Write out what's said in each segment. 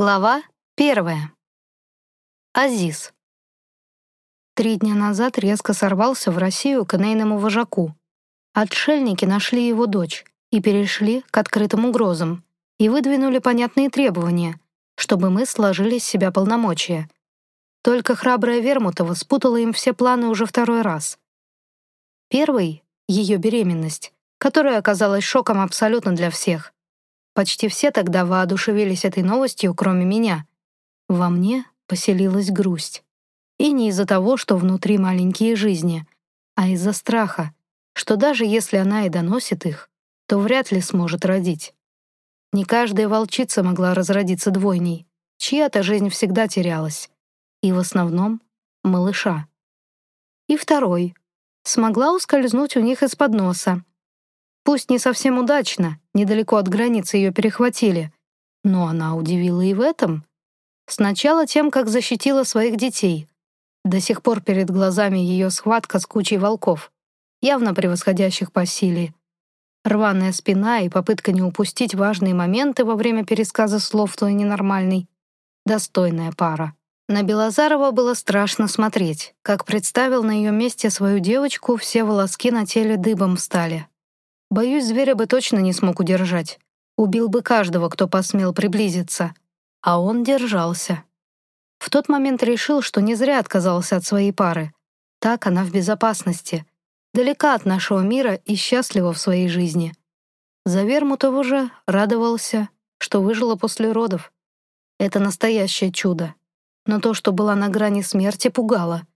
Глава первая. Азиз. Три дня назад резко сорвался в Россию к инейному вожаку. Отшельники нашли его дочь и перешли к открытым угрозам и выдвинули понятные требования, чтобы мы сложили с себя полномочия. Только храбрая Вермутова спутала им все планы уже второй раз. Первый — ее беременность, которая оказалась шоком абсолютно для всех. Почти все тогда воодушевились этой новостью, кроме меня. Во мне поселилась грусть. И не из-за того, что внутри маленькие жизни, а из-за страха, что даже если она и доносит их, то вряд ли сможет родить. Не каждая волчица могла разродиться двойней, чья-то жизнь всегда терялась. И в основном — малыша. И второй. Смогла ускользнуть у них из-под носа, Пусть не совсем удачно, недалеко от границы ее перехватили, но она удивила и в этом. Сначала тем, как защитила своих детей. До сих пор перед глазами ее схватка с кучей волков, явно превосходящих по силе. Рваная спина и попытка не упустить важные моменты во время пересказа слов той ненормальной. Достойная пара. На Белозарова было страшно смотреть. Как представил на ее месте свою девочку, все волоски на теле дыбом стали. Боюсь, зверя бы точно не смог удержать. Убил бы каждого, кто посмел приблизиться. А он держался. В тот момент решил, что не зря отказался от своей пары. Так она в безопасности, далека от нашего мира и счастлива в своей жизни. За Вермутову же радовался, что выжила после родов. Это настоящее чудо. Но то, что была на грани смерти, пугало.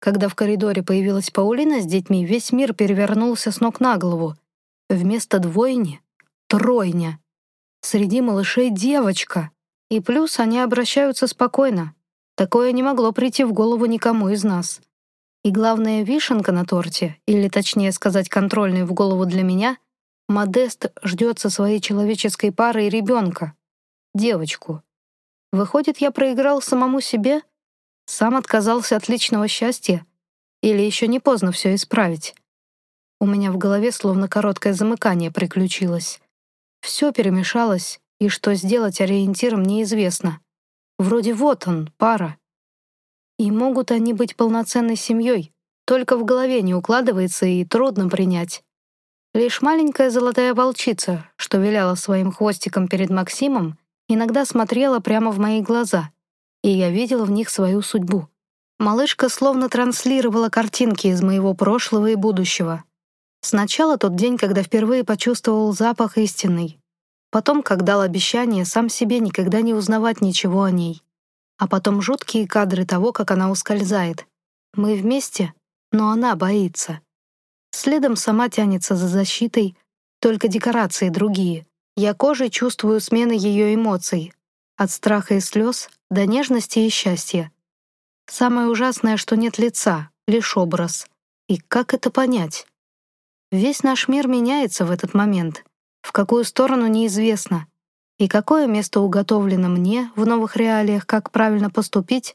Когда в коридоре появилась Паулина с детьми, весь мир перевернулся с ног на голову. Вместо двойни — тройня. Среди малышей девочка. И плюс они обращаются спокойно. Такое не могло прийти в голову никому из нас. И главная вишенка на торте, или точнее сказать контрольный в голову для меня, Модест ждет со своей человеческой парой ребенка. Девочку. Выходит, я проиграл самому себе? Сам отказался от личного счастья? Или еще не поздно все исправить? У меня в голове словно короткое замыкание приключилось. Все перемешалось, и что сделать ориентиром неизвестно. Вроде вот он, пара. И могут они быть полноценной семьей, только в голове не укладывается и трудно принять. Лишь маленькая золотая волчица, что виляла своим хвостиком перед Максимом, иногда смотрела прямо в мои глаза, и я видел в них свою судьбу. Малышка словно транслировала картинки из моего прошлого и будущего, Сначала тот день, когда впервые почувствовал запах истинный. Потом, как дал обещание сам себе никогда не узнавать ничего о ней. А потом жуткие кадры того, как она ускользает. Мы вместе, но она боится. Следом сама тянется за защитой, только декорации другие. Я кожей чувствую смены ее эмоций. От страха и слез до нежности и счастья. Самое ужасное, что нет лица, лишь образ. И как это понять? Весь наш мир меняется в этот момент. В какую сторону неизвестно. И какое место уготовлено мне в новых реалиях, как правильно поступить?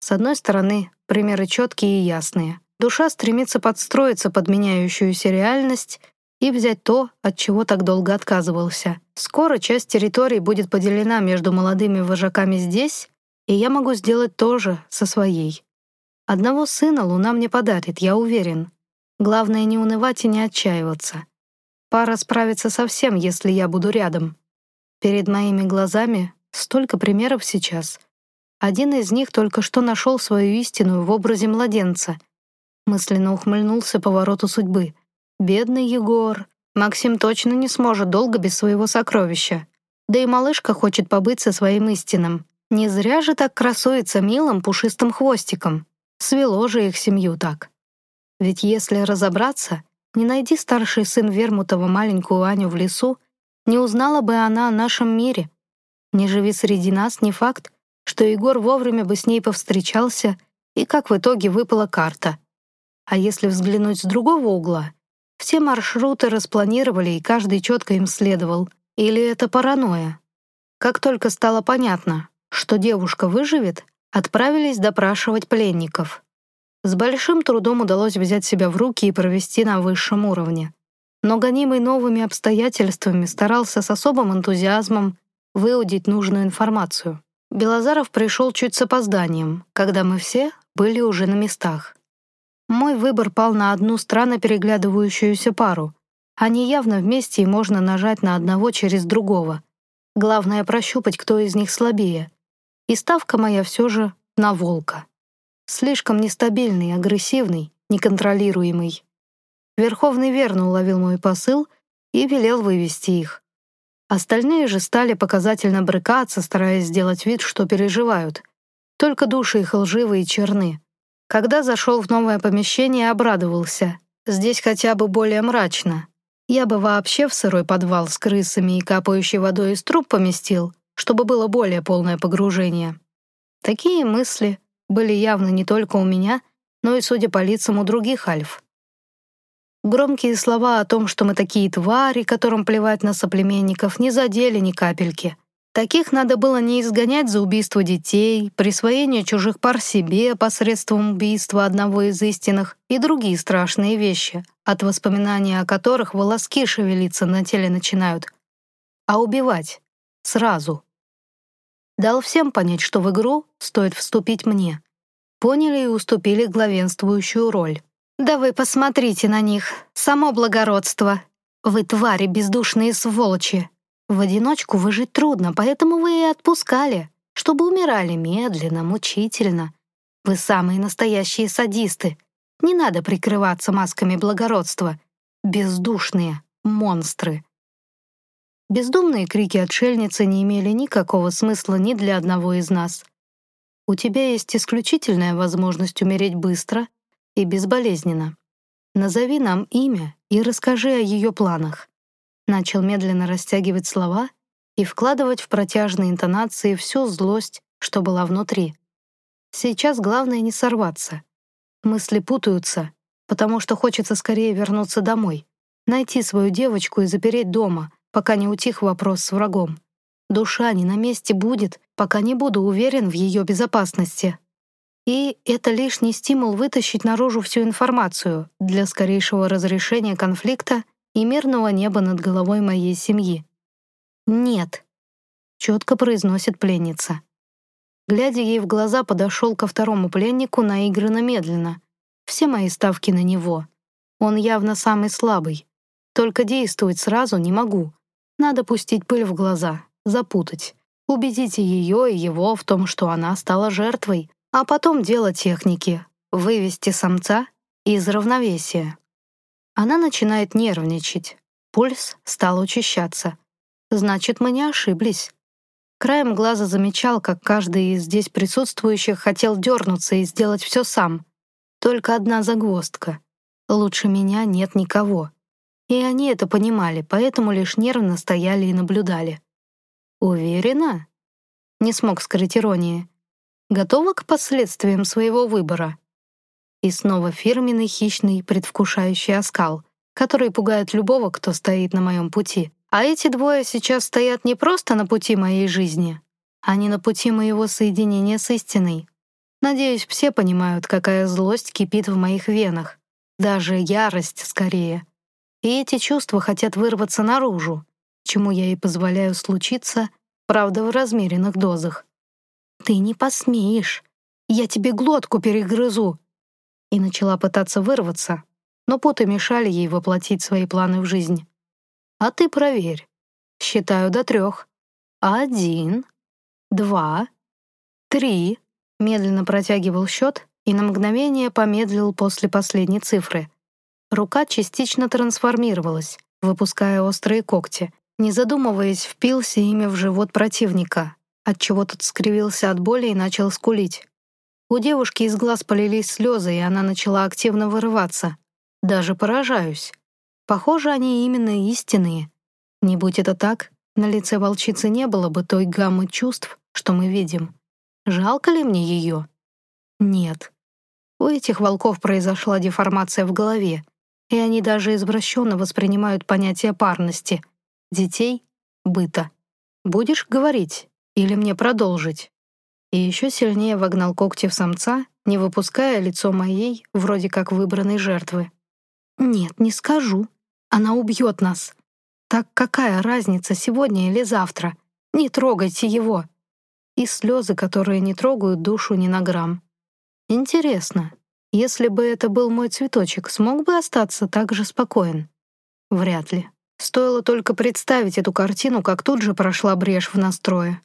С одной стороны, примеры четкие и ясные. Душа стремится подстроиться под меняющуюся реальность и взять то, от чего так долго отказывался. Скоро часть территории будет поделена между молодыми вожаками здесь, и я могу сделать то же со своей. Одного сына Луна мне подарит, я уверен. Главное не унывать и не отчаиваться. Пара справится со всем, если я буду рядом. Перед моими глазами столько примеров сейчас. Один из них только что нашел свою истину в образе младенца. Мысленно ухмыльнулся повороту судьбы. Бедный Егор. Максим точно не сможет долго без своего сокровища. Да и малышка хочет побыть со своим истинным. Не зря же так красуется милым пушистым хвостиком. Свело же их семью так. Ведь если разобраться, не найди старший сын Вермутова маленькую Аню в лесу, не узнала бы она о нашем мире. Не живи среди нас, не факт, что Егор вовремя бы с ней повстречался, и как в итоге выпала карта. А если взглянуть с другого угла, все маршруты распланировали, и каждый четко им следовал. Или это паранойя? Как только стало понятно, что девушка выживет, отправились допрашивать пленников. С большим трудом удалось взять себя в руки и провести на высшем уровне. Но гонимый новыми обстоятельствами старался с особым энтузиазмом выудить нужную информацию. Белозаров пришел чуть с опозданием, когда мы все были уже на местах. Мой выбор пал на одну странно переглядывающуюся пару. Они явно вместе, и можно нажать на одного через другого. Главное — прощупать, кто из них слабее. И ставка моя все же на волка. Слишком нестабильный, агрессивный, неконтролируемый. Верховный верно уловил мой посыл и велел вывести их. Остальные же стали показательно брыкаться, стараясь сделать вид, что переживают. Только души их лживые и черны. Когда зашел в новое помещение, обрадовался. Здесь хотя бы более мрачно. Я бы вообще в сырой подвал с крысами и капающей водой из труб поместил, чтобы было более полное погружение. Такие мысли были явно не только у меня, но и, судя по лицам, у других альф. Громкие слова о том, что мы такие твари, которым плевать на соплеменников, не задели ни капельки. Таких надо было не изгонять за убийство детей, присвоение чужих пар себе посредством убийства одного из истинных и другие страшные вещи, от воспоминаний о которых волоски шевелиться на теле начинают. А убивать. Сразу. Дал всем понять, что в игру стоит вступить мне. Поняли и уступили главенствующую роль. «Да вы посмотрите на них, само благородство. Вы твари, бездушные сволочи. В одиночку выжить трудно, поэтому вы и отпускали, чтобы умирали медленно, мучительно. Вы самые настоящие садисты. Не надо прикрываться масками благородства. Бездушные монстры». Бездумные крики отшельницы не имели никакого смысла ни для одного из нас. У тебя есть исключительная возможность умереть быстро — и безболезненно. Назови нам имя и расскажи о ее планах. Начал медленно растягивать слова и вкладывать в протяжные интонации всю злость, что была внутри. Сейчас главное не сорваться. Мысли путаются, потому что хочется скорее вернуться домой, найти свою девочку и запереть дома, пока не утих вопрос с врагом. Душа не на месте будет, пока не буду уверен в ее безопасности. И это лишний стимул вытащить наружу всю информацию для скорейшего разрешения конфликта и мирного неба над головой моей семьи. «Нет», — четко произносит пленница. Глядя ей в глаза, подошел ко второму пленнику наигранно медленно. Все мои ставки на него. Он явно самый слабый. Только действовать сразу не могу. Надо пустить пыль в глаза, запутать. Убедите ее и его в том, что она стала жертвой, а потом дело техники — вывести самца из равновесия. Она начинает нервничать, пульс стал учащаться. Значит, мы не ошиблись. Краем глаза замечал, как каждый из здесь присутствующих хотел дернуться и сделать все сам. Только одна загвоздка. Лучше меня нет никого. И они это понимали, поэтому лишь нервно стояли и наблюдали. «Уверена?» Не смог скрыть иронии. Готова к последствиям своего выбора? И снова фирменный, хищный, предвкушающий оскал, который пугает любого, кто стоит на моем пути. А эти двое сейчас стоят не просто на пути моей жизни, они на пути моего соединения с истиной. Надеюсь, все понимают, какая злость кипит в моих венах. Даже ярость скорее. И эти чувства хотят вырваться наружу, чему я и позволяю случиться, правда, в размеренных дозах. «Ты не посмеешь! Я тебе глотку перегрызу!» И начала пытаться вырваться, но путы мешали ей воплотить свои планы в жизнь. «А ты проверь. Считаю до трех. Один, два, три». Медленно протягивал счет и на мгновение помедлил после последней цифры. Рука частично трансформировалась, выпуская острые когти. Не задумываясь, впился ими в живот противника, отчего тот скривился от боли и начал скулить. У девушки из глаз полились слезы, и она начала активно вырываться. Даже поражаюсь. Похоже, они именно истинные. Не будь это так, на лице волчицы не было бы той гаммы чувств, что мы видим. Жалко ли мне ее? Нет. У этих волков произошла деформация в голове, и они даже извращенно воспринимают понятие парности, детей, быта. Будешь говорить? Или мне продолжить? И еще сильнее вогнал когти в самца, не выпуская лицо моей, вроде как выбранной жертвы. «Нет, не скажу. Она убьет нас. Так какая разница, сегодня или завтра? Не трогайте его!» И слезы, которые не трогают душу ни на грамм. Интересно, если бы это был мой цветочек, смог бы остаться так же спокоен? Вряд ли. Стоило только представить эту картину, как тут же прошла брешь в настрое.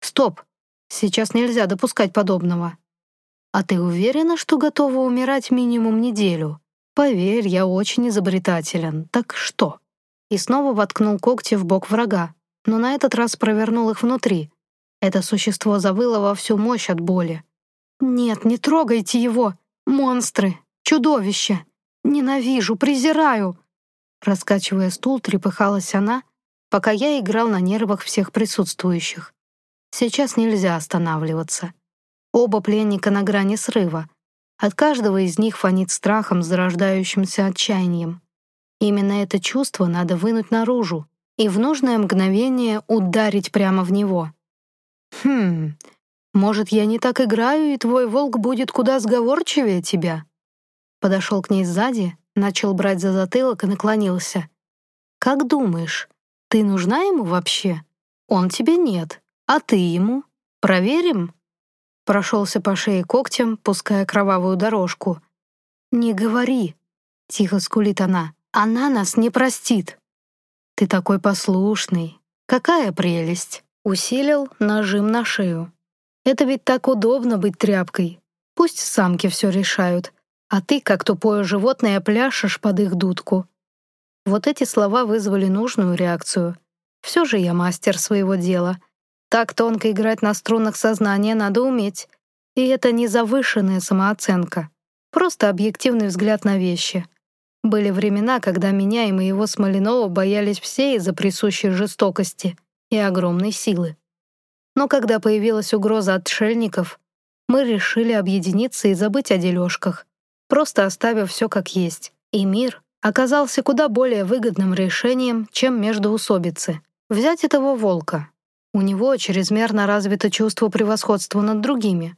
«Стоп! Сейчас нельзя допускать подобного. А ты уверена, что готова умирать минимум неделю? Поверь, я очень изобретателен. Так что?» И снова воткнул когти в бок врага, но на этот раз провернул их внутри. Это существо завыло во всю мощь от боли. «Нет, не трогайте его! Монстры! Чудовища! Ненавижу, презираю!» Раскачивая стул, трепыхалась она, пока я играл на нервах всех присутствующих. Сейчас нельзя останавливаться. Оба пленника на грани срыва. От каждого из них фонит страхом, зарождающимся отчаянием. Именно это чувство надо вынуть наружу и в нужное мгновение ударить прямо в него. «Хм, может, я не так играю, и твой волк будет куда сговорчивее тебя?» Подошел к ней сзади, начал брать за затылок и наклонился. «Как думаешь, ты нужна ему вообще? Он тебе нет, а ты ему? Проверим?» Прошелся по шее когтем, пуская кровавую дорожку. «Не говори!» — тихо скулит она. «Она нас не простит!» «Ты такой послушный! Какая прелесть!» Усилил нажим на шею. «Это ведь так удобно быть тряпкой. Пусть самки все решают, а ты, как тупое животное, пляшешь под их дудку». Вот эти слова вызвали нужную реакцию. Все же я мастер своего дела — так тонко играть на струнах сознания надо уметь. И это не завышенная самооценка, просто объективный взгляд на вещи. Были времена, когда меня и моего Смоленова боялись все из-за присущей жестокости и огромной силы. Но когда появилась угроза отшельников, мы решили объединиться и забыть о дележках, просто оставив все как есть. И мир оказался куда более выгодным решением, чем междоусобицы. Взять этого волка, у него чрезмерно развито чувство превосходства над другими.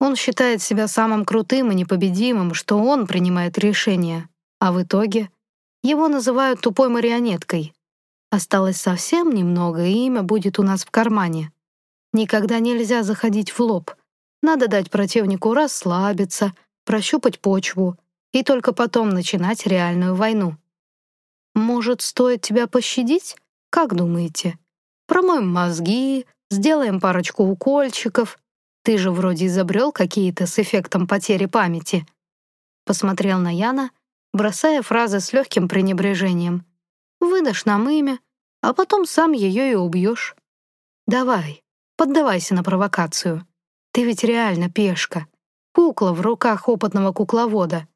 Он считает себя самым крутым и непобедимым, что он принимает решения, а в итоге его называют тупой марионеткой. Осталось совсем немного, и имя будет у нас в кармане. Никогда нельзя заходить в лоб. Надо дать противнику расслабиться, прощупать почву и только потом начинать реальную войну. Может, стоит тебя пощадить? Как думаете? Промоем мозги, сделаем парочку укольчиков. Ты же вроде изобрел какие-то с эффектом потери памяти». Посмотрел на Яна, бросая фразы с легким пренебрежением. «Выдашь нам имя, а потом сам ее и убьешь. Давай, поддавайся на провокацию. Ты ведь реально пешка, кукла в руках опытного кукловода.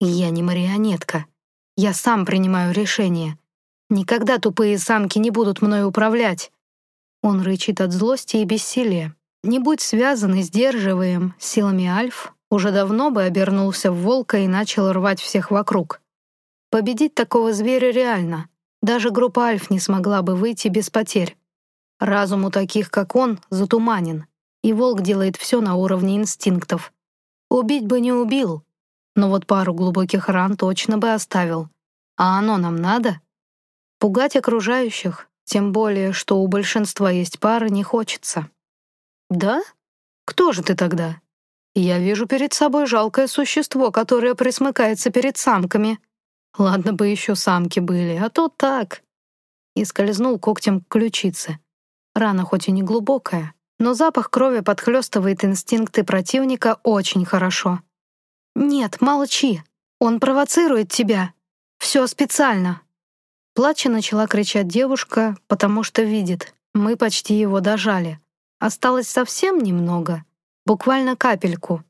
Я не марионетка. Я сам принимаю решения. Никогда тупые самки не будут мной управлять. Он рычит от злости и бессилия. Не будь связан и сдерживаем силами альф, уже давно бы обернулся в волка и начал рвать всех вокруг. Победить такого зверя реально. Даже группа альф не смогла бы выйти без потерь. Разум у таких, как он, затуманен, и волк делает все на уровне инстинктов. Убить бы не убил, но вот пару глубоких ран точно бы оставил. А оно нам надо? Пугать окружающих, тем более, что у большинства есть пары, не хочется. «Да? Кто же ты тогда?» «Я вижу перед собой жалкое существо, которое присмыкается перед самками. Ладно бы еще самки были, а то так». И скользнул когтем к ключице. Рана хоть и не глубокая, но запах крови подхлестывает инстинкты противника очень хорошо. «Нет, молчи. Он провоцирует тебя. Все специально. Плача начала кричать девушка, потому что видит, мы почти его дожали. Осталось совсем немного, буквально капельку.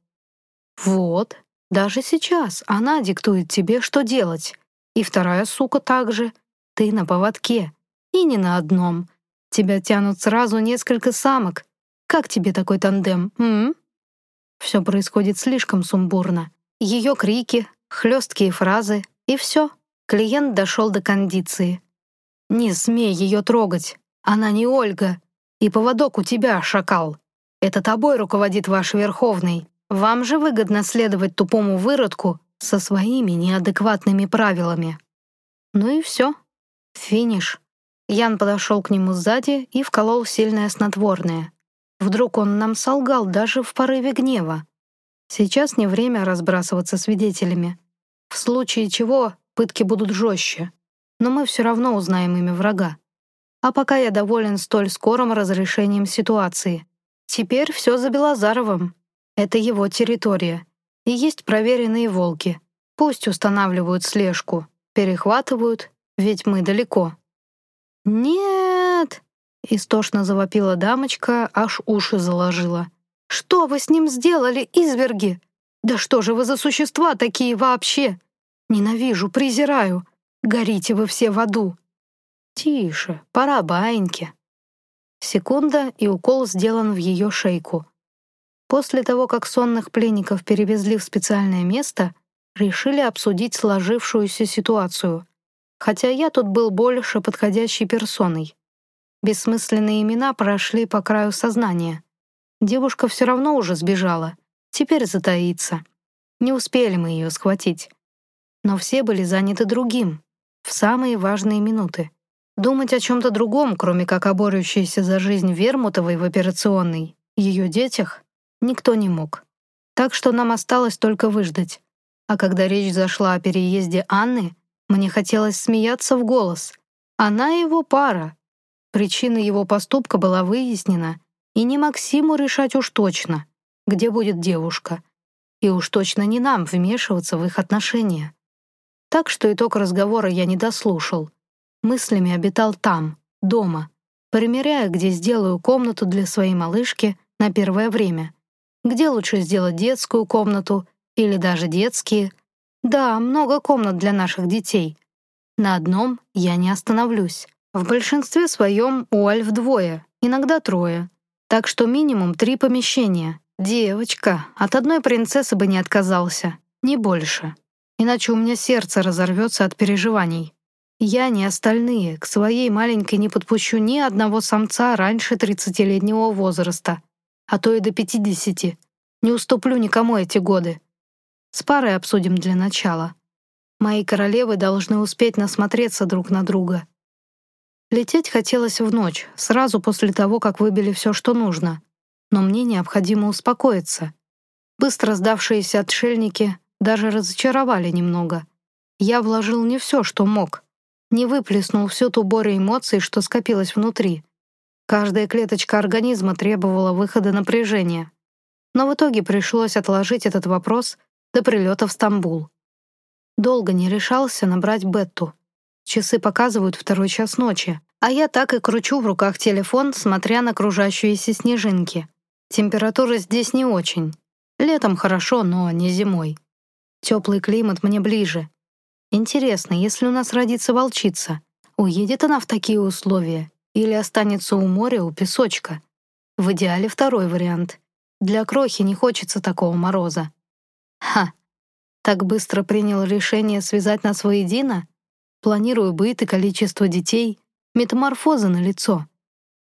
Вот, даже сейчас она диктует тебе, что делать. И вторая сука также. Ты на поводке. И не на одном. Тебя тянут сразу несколько самок. Как тебе такой тандем, м? Все происходит слишком сумбурно. Ее крики, хлесткие фразы, и все. Клиент дошел до кондиции. «Не смей ее трогать. Она не Ольга. И поводок у тебя, шакал. Это тобой руководит ваш Верховный. Вам же выгодно следовать тупому выродку со своими неадекватными правилами». Ну и все. Финиш. Ян подошел к нему сзади и вколол сильное снотворное. Вдруг он нам солгал даже в порыве гнева. Сейчас не время разбрасываться свидетелями. В случае чего пытки будут жестче. Но мы все равно узнаем имя врага. А пока я доволен столь скорым разрешением ситуации. Теперь все за Белозаровым. Это его территория. И есть проверенные волки. Пусть устанавливают слежку, перехватывают, ведь мы далеко. «Нет!» — истошно завопила дамочка, аж уши заложила. «Что вы с ним сделали, изверги? Да что же вы за существа такие вообще? Ненавижу, презираю. Горите вы все в аду!» «Тише, пора баиньки». Секунда, и укол сделан в ее шейку. После того, как сонных пленников перевезли в специальное место, решили обсудить сложившуюся ситуацию. Хотя я тут был больше подходящей персоной. Бессмысленные имена прошли по краю сознания. Девушка все равно уже сбежала. Теперь затаится. Не успели мы ее схватить. Но все были заняты другим, в самые важные минуты. Думать о чем-то другом, кроме как о борющейся за жизнь Вермутовой в операционной, ее детях, никто не мог. Так что нам осталось только выждать. А когда речь зашла о переезде Анны, мне хотелось смеяться в голос. Она его пара. Причина его поступка была выяснена, и не Максиму решать уж точно, где будет девушка. И уж точно не нам вмешиваться в их отношения. Так что итог разговора я не дослушал — мыслями обитал там, дома, примеряя, где сделаю комнату для своей малышки на первое время. Где лучше сделать детскую комнату или даже детские. Да, много комнат для наших детей. На одном я не остановлюсь. В большинстве своем у Альф двое, иногда трое. Так что минимум три помещения. Девочка, от одной принцессы бы не отказался, не больше. Иначе у меня сердце разорвется от переживаний. Я не остальные, к своей маленькой не подпущу ни одного самца раньше тридцатилетнего возраста, а то и до пятидесяти. Не уступлю никому эти годы. С парой обсудим для начала. Мои королевы должны успеть насмотреться друг на друга. Лететь хотелось в ночь, сразу после того, как выбили все, что нужно. Но мне необходимо успокоиться. Быстро сдавшиеся отшельники даже разочаровали немного. Я вложил не все, что мог не выплеснул всю ту борю эмоций, что скопилось внутри. Каждая клеточка организма требовала выхода напряжения. Но в итоге пришлось отложить этот вопрос до прилета в Стамбул. Долго не решался набрать Бетту. Часы показывают второй час ночи, а я так и кручу в руках телефон, смотря на окружающиеся снежинки. Температура здесь не очень. Летом хорошо, но не зимой. Теплый климат мне ближе, Интересно, если у нас родится волчица, уедет она в такие условия или останется у моря, у песочка? В идеале второй вариант. Для крохи не хочется такого мороза. Ха! Так быстро принял решение связать нас воедино? Планирую быт и количество детей, метаморфоза на лицо.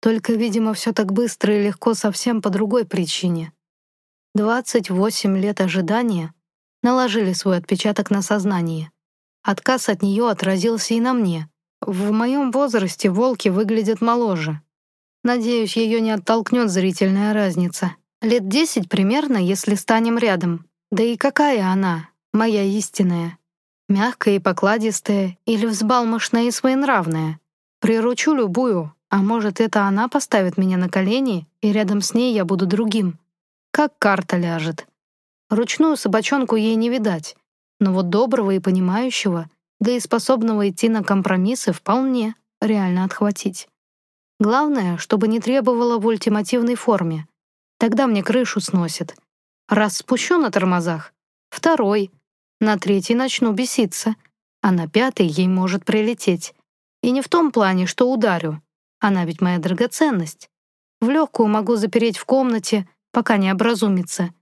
Только, видимо, все так быстро и легко совсем по другой причине. 28 лет ожидания наложили свой отпечаток на сознание. Отказ от нее отразился и на мне. В моем возрасте волки выглядят моложе. Надеюсь, ее не оттолкнет зрительная разница. Лет десять примерно, если станем рядом. Да и какая она, моя истинная? Мягкая и покладистая или взбалмошная и своенравная? Приручу любую, а может, это она поставит меня на колени, и рядом с ней я буду другим. Как карта ляжет. Ручную собачонку ей не видать, но вот доброго и понимающего, да и способного идти на компромиссы вполне реально отхватить. Главное, чтобы не требовало в ультимативной форме. Тогда мне крышу сносит. Раз спущу на тормозах, второй, на третий начну беситься, а на пятый ей может прилететь. И не в том плане, что ударю. Она ведь моя драгоценность. В легкую могу запереть в комнате, пока не образумится.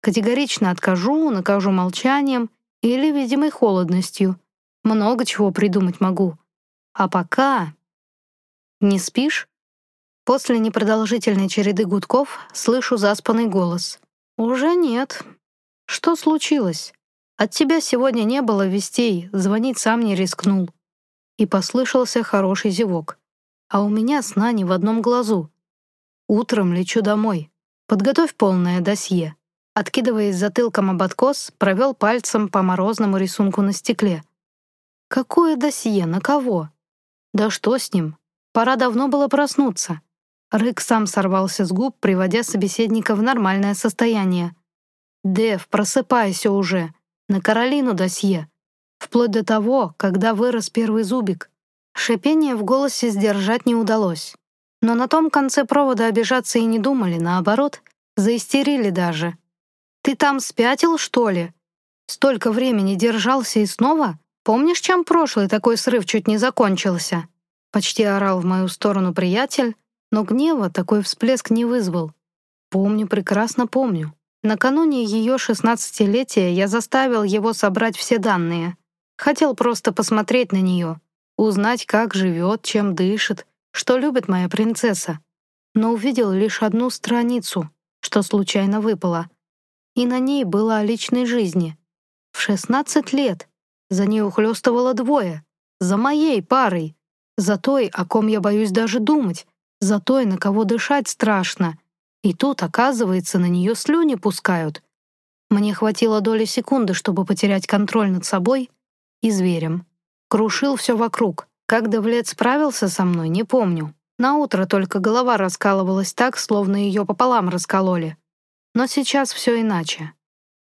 Категорично откажу, накажу молчанием или видимой холодностью. Много чего придумать могу. А пока... Не спишь? После непродолжительной череды гудков слышу заспанный голос. «Уже нет. Что случилось? От тебя сегодня не было вестей, звонить сам не рискнул». И послышался хороший зевок. а у меня сна не в одном глазу. Утром лечу домой. Подготовь полное досье. Откидываясь затылком об откос, провел пальцем по морозному рисунку на стекле. Какое досье? На кого? Да что с ним? Пора давно было проснуться. Рык сам сорвался с губ, приводя собеседника в нормальное состояние. «Дэв, просыпайся уже! На Каролину досье! Вплоть до того, когда вырос первый зубик!» Шипение в голосе сдержать не удалось. Но на том конце провода обижаться и не думали, наоборот, заистерили даже. «Ты там спятил, что ли? Столько времени держался и снова? Помнишь, чем прошлый такой срыв чуть не закончился?» Почти орал в мою сторону приятель, но гнева такой всплеск не вызвал. Помню, прекрасно помню. Накануне ее шестнадцатилетия я заставил его собрать все данные. Хотел просто посмотреть на нее, узнать, как живет, чем дышит, что любит моя принцесса. Но увидел лишь одну страницу, что случайно выпало. И на ней было о личной жизни. В 16 лет. За ней ухлёстывало двое. За моей парой. За той, о ком я боюсь даже думать. За той, на кого дышать страшно. И тут, оказывается, на нее слюни пускают. Мне хватило доли секунды, чтобы потерять контроль над собой и зверем. Крушил все вокруг. Как Девлет справился со мной, не помню. На утро только голова раскалывалась так, словно ее пополам раскололи. Но сейчас все иначе.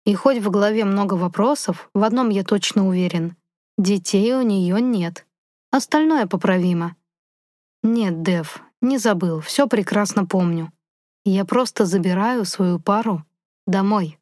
И хоть в голове много вопросов, в одном я точно уверен. Детей у нее нет. Остальное поправимо. Нет, Дев, не забыл, все прекрасно помню. Я просто забираю свою пару домой.